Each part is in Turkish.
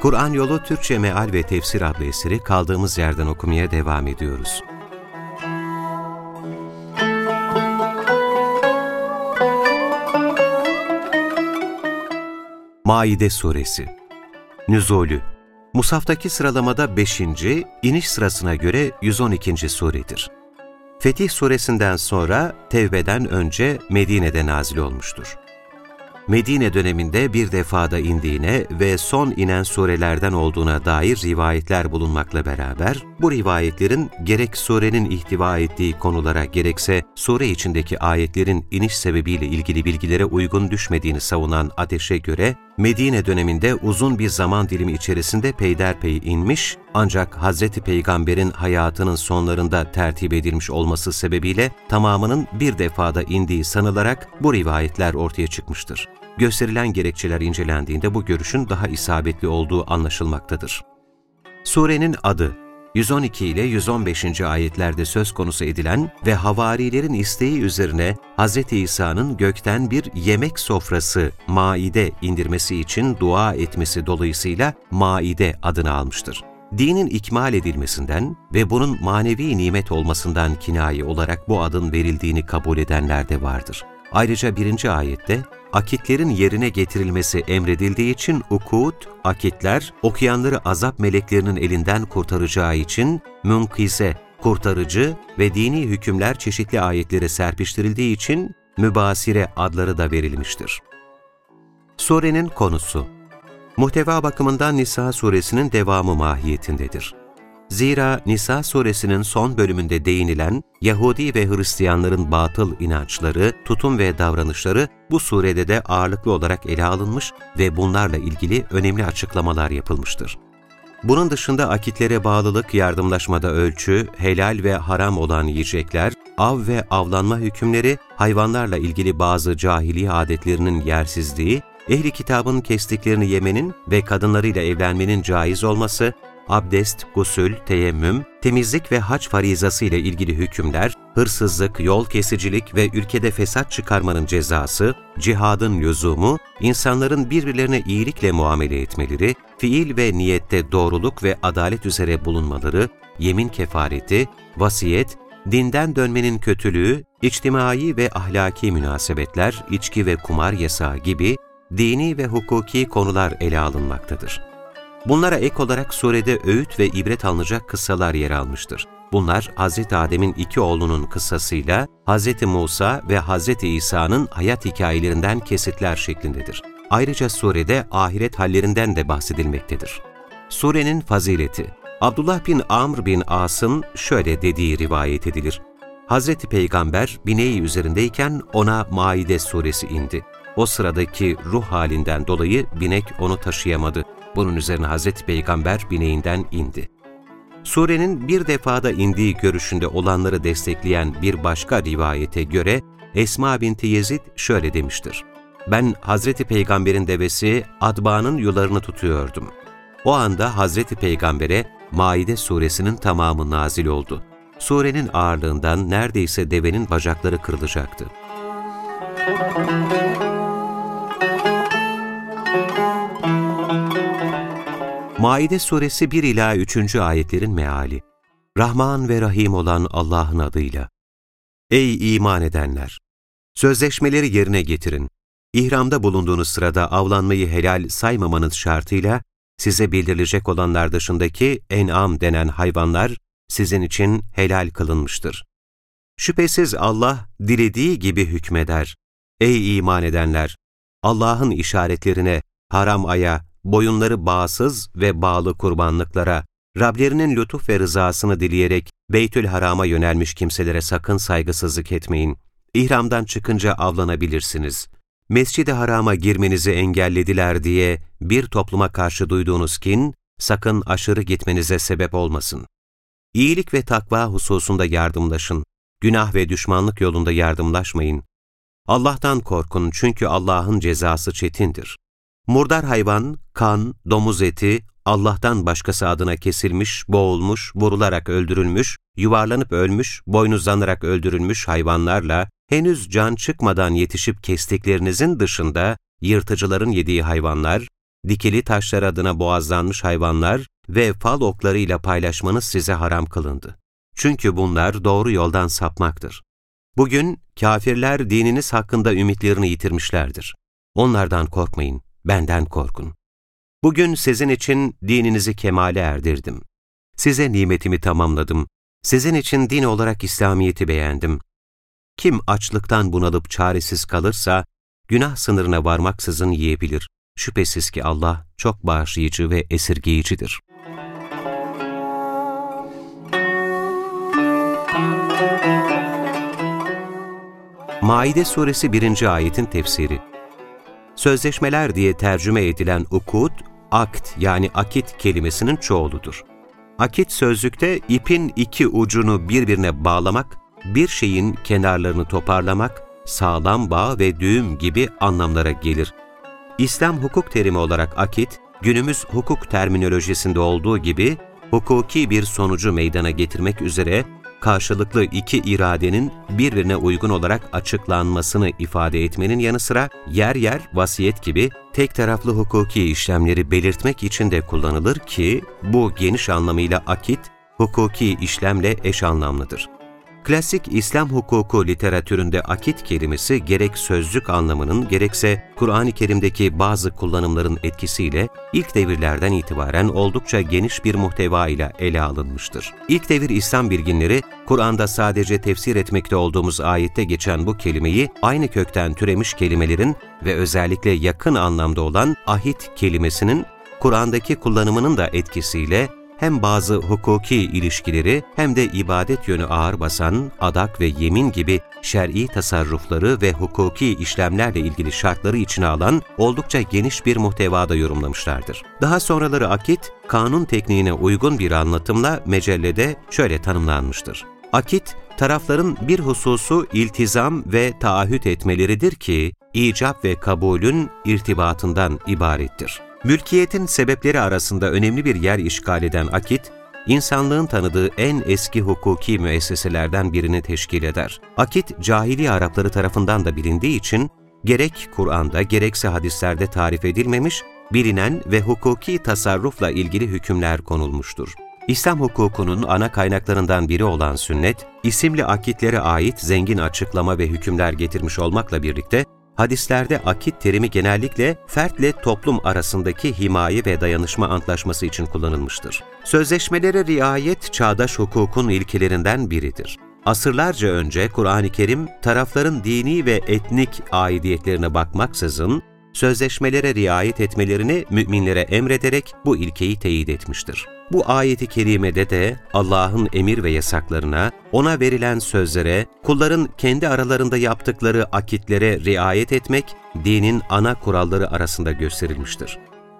Kur'an Yolu Türkçe Meal ve Tefsir adlı eseri kaldığımız yerden okumaya devam ediyoruz. Maide Suresi Nüzulü Musaftaki sıralamada 5. iniş sırasına göre 112. suredir. Fetih suresinden sonra Tevbe'den önce Medine'de nazil olmuştur. Medine döneminde bir defada indiğine ve son inen surelerden olduğuna dair rivayetler bulunmakla beraber, bu rivayetlerin gerek surenin ihtiva ettiği konulara gerekse sure içindeki ayetlerin iniş sebebiyle ilgili bilgilere uygun düşmediğini savunan Ateş'e göre, Medine döneminde uzun bir zaman dilimi içerisinde peyderpey inmiş, ancak Hz. Peygamber'in hayatının sonlarında tertip edilmiş olması sebebiyle tamamının bir defada indiği sanılarak bu rivayetler ortaya çıkmıştır. Gösterilen gerekçeler incelendiğinde bu görüşün daha isabetli olduğu anlaşılmaktadır. Surenin adı, 112 ile 115. ayetlerde söz konusu edilen ve havarilerin isteği üzerine Hz. İsa'nın gökten bir yemek sofrası, maide indirmesi için dua etmesi dolayısıyla maide adını almıştır. Dinin ikmal edilmesinden ve bunun manevi nimet olmasından kinayi olarak bu adın verildiğini kabul edenler de vardır. Ayrıca birinci ayette akitlerin yerine getirilmesi emredildiği için ukut, akitler, okuyanları azap meleklerinin elinden kurtaracağı için münkize, kurtarıcı ve dini hükümler çeşitli ayetlere serpiştirildiği için mübasire adları da verilmiştir. Surenin konusu Muhteva bakımından Nisa suresinin devamı mahiyetindedir. Zira Nisa suresinin son bölümünde değinilen Yahudi ve Hristiyanların batıl inançları, tutum ve davranışları bu surede de ağırlıklı olarak ele alınmış ve bunlarla ilgili önemli açıklamalar yapılmıştır. Bunun dışında akitlere bağlılık, yardımlaşmada ölçü, helal ve haram olan yiyecekler, av ve avlanma hükümleri, hayvanlarla ilgili bazı cahiliye adetlerinin yersizliği, ehli kitabın kestiklerini yemenin ve kadınlarıyla evlenmenin caiz olması, abdest, gusül, teyemmüm, temizlik ve hac farizası ile ilgili hükümler, hırsızlık, yol kesicilik ve ülkede fesat çıkarmanın cezası, cihadın lüzumu, insanların birbirlerine iyilikle muamele etmeleri, fiil ve niyette doğruluk ve adalet üzere bulunmaları, yemin kefareti, vasiyet, dinden dönmenin kötülüğü, içtimai ve ahlaki münasebetler, içki ve kumar yasağı gibi dini ve hukuki konular ele alınmaktadır. Bunlara ek olarak surede öğüt ve ibret alınacak kıssalar yer almıştır. Bunlar Hz. Adem'in iki oğlunun kıssasıyla Hz. Musa ve Hz. İsa'nın hayat hikayelerinden kesitler şeklindedir. Ayrıca surede ahiret hallerinden de bahsedilmektedir. Surenin fazileti Abdullah bin Amr bin As'ın şöyle dediği rivayet edilir. Hz. Peygamber bineği üzerindeyken ona Maide suresi indi. O sıradaki ruh halinden dolayı binek onu taşıyamadı. Bunun üzerine Hz. Peygamber bineğinden indi. Surenin bir defada indiği görüşünde olanları destekleyen bir başka rivayete göre Esma binti Yezid şöyle demiştir. Ben Hazreti Peygamber'in devesi Adba'nın yularını tutuyordum. O anda Hazreti Peygamber'e Maide suresinin tamamı nazil oldu. Surenin ağırlığından neredeyse devenin bacakları kırılacaktı. Maide suresi 1 ila 3. ayetlerin meali. Rahman ve Rahim olan Allah'ın adıyla. Ey iman edenler! Sözleşmeleri yerine getirin. İhramda bulunduğunuz sırada avlanmayı helal saymamanız şartıyla size bildirilecek olanlar dışındaki en'am denen hayvanlar sizin için helal kılınmıştır. Şüphesiz Allah dilediği gibi hükmeder. Ey iman edenler! Allah'ın işaretlerine, haram aya, boyunları bağsız ve bağlı kurbanlıklara, Rablerinin lütuf ve rızasını dileyerek Beytül Haram'a yönelmiş kimselere sakın saygısızlık etmeyin. İhramdan çıkınca avlanabilirsiniz. Mescid-i Haram'a girmenizi engellediler diye bir topluma karşı duyduğunuz kin, sakın aşırı gitmenize sebep olmasın. İyilik ve takva hususunda yardımlaşın, günah ve düşmanlık yolunda yardımlaşmayın. Allah'tan korkun çünkü Allah'ın cezası çetindir. Murdar hayvan, kan, domuz eti, Allah'tan başkası adına kesilmiş, boğulmuş, vurularak öldürülmüş, yuvarlanıp ölmüş, boynuzlanarak öldürülmüş hayvanlarla henüz can çıkmadan yetişip kestiklerinizin dışında yırtıcıların yediği hayvanlar, dikili taşlar adına boğazlanmış hayvanlar ve fal oklarıyla paylaşmanız size haram kılındı. Çünkü bunlar doğru yoldan sapmaktır. Bugün kafirler dininiz hakkında ümitlerini yitirmişlerdir. Onlardan korkmayın, benden korkun. Bugün sizin için dininizi kemale erdirdim. Size nimetimi tamamladım. Sizin için din olarak İslamiyet'i beğendim. Kim açlıktan bunalıp çaresiz kalırsa, günah sınırına varmaksızın yiyebilir. Şüphesiz ki Allah çok bağışlayıcı ve esirgeyicidir. Maide Suresi 1. ayetin tefsiri Sözleşmeler diye tercüme edilen ukut, akt yani akit kelimesinin çoğuludur. Akit sözlükte ipin iki ucunu birbirine bağlamak, bir şeyin kenarlarını toparlamak, sağlam bağ ve düğüm gibi anlamlara gelir. İslam hukuk terimi olarak akit, günümüz hukuk terminolojisinde olduğu gibi hukuki bir sonucu meydana getirmek üzere karşılıklı iki iradenin birbirine uygun olarak açıklanmasını ifade etmenin yanı sıra yer yer vasiyet gibi tek taraflı hukuki işlemleri belirtmek için de kullanılır ki bu geniş anlamıyla akit, hukuki işlemle eş anlamlıdır. Klasik İslam hukuku literatüründe akit kelimesi gerek sözlük anlamının gerekse Kur'an-ı Kerim'deki bazı kullanımların etkisiyle ilk devirlerden itibaren oldukça geniş bir muhteva ile ele alınmıştır. İlk devir İslam bilginleri, Kur'an'da sadece tefsir etmekte olduğumuz ayette geçen bu kelimeyi aynı kökten türemiş kelimelerin ve özellikle yakın anlamda olan ahit kelimesinin Kur'an'daki kullanımının da etkisiyle hem bazı hukuki ilişkileri hem de ibadet yönü ağır basan adak ve yemin gibi şer'i tasarrufları ve hukuki işlemlerle ilgili şartları içine alan oldukça geniş bir muhtevada yorumlamışlardır. Daha sonraları akit, kanun tekniğine uygun bir anlatımla mecellede şöyle tanımlanmıştır. Akit, tarafların bir hususu iltizam ve taahhüt etmeleridir ki, icap ve kabulün irtibatından ibarettir. Mülkiyetin sebepleri arasında önemli bir yer işgal eden akit, insanlığın tanıdığı en eski hukuki müesseselerden birini teşkil eder. Akit, cahili Arapları tarafından da bilindiği için, gerek Kur'an'da gerekse hadislerde tarif edilmemiş, bilinen ve hukuki tasarrufla ilgili hükümler konulmuştur. İslam hukukunun ana kaynaklarından biri olan sünnet, isimli akitlere ait zengin açıklama ve hükümler getirmiş olmakla birlikte, hadislerde akit terimi genellikle fertle toplum arasındaki himaye ve dayanışma antlaşması için kullanılmıştır. Sözleşmelere riayet çağdaş hukukun ilkelerinden biridir. Asırlarca önce Kur'an-ı Kerim tarafların dini ve etnik aidiyetlerine bakmaksızın sözleşmelere riayet etmelerini müminlere emrederek bu ilkeyi teyit etmiştir. Bu ayeti kerimede de Allah'ın emir ve yasaklarına, ona verilen sözlere, kulların kendi aralarında yaptıkları akitlere riayet etmek, dinin ana kuralları arasında gösterilmiştir.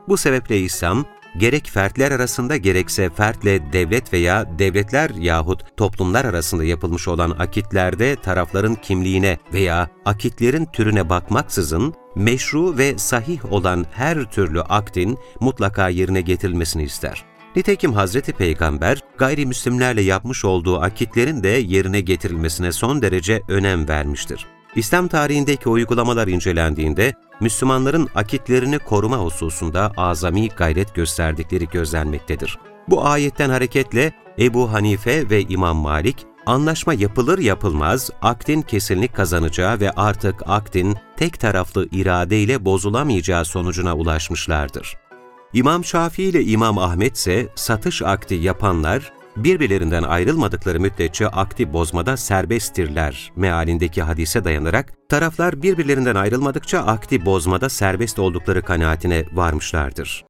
Bu sebeple İslam, gerek fertler arasında gerekse fertle devlet veya devletler yahut toplumlar arasında yapılmış olan akitlerde tarafların kimliğine veya akitlerin türüne bakmaksızın, meşru ve sahih olan her türlü aktin mutlaka yerine getirilmesini ister. Nitekim Hazreti Peygamber gayrimüslimlerle yapmış olduğu akitlerin de yerine getirilmesine son derece önem vermiştir. İslam tarihindeki uygulamalar incelendiğinde Müslümanların akitlerini koruma hususunda azami gayret gösterdikleri gözlenmektedir. Bu ayetten hareketle Ebu Hanife ve İmam Malik, anlaşma yapılır yapılmaz aktin kesinlik kazanacağı ve artık aktin tek taraflı iradeyle bozulamayacağı sonucuna ulaşmışlardır. İmam Şafii ile İmam Ahmet ise satış akdi yapanlar, birbirlerinden ayrılmadıkları müddetçe akdi bozmada serbesttirler mealindeki hadise dayanarak, taraflar birbirlerinden ayrılmadıkça akdi bozmada serbest oldukları kanaatine varmışlardır.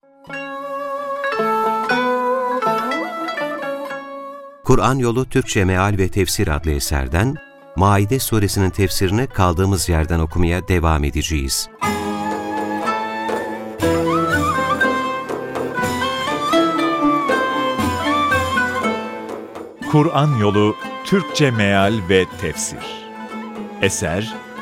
Kur'an Yolu Türkçe Meal ve Tefsir adlı eserden Maide suresinin tefsirini kaldığımız yerden okumaya devam edeceğiz. Kur'an Yolu Türkçe Meal ve Tefsir Eser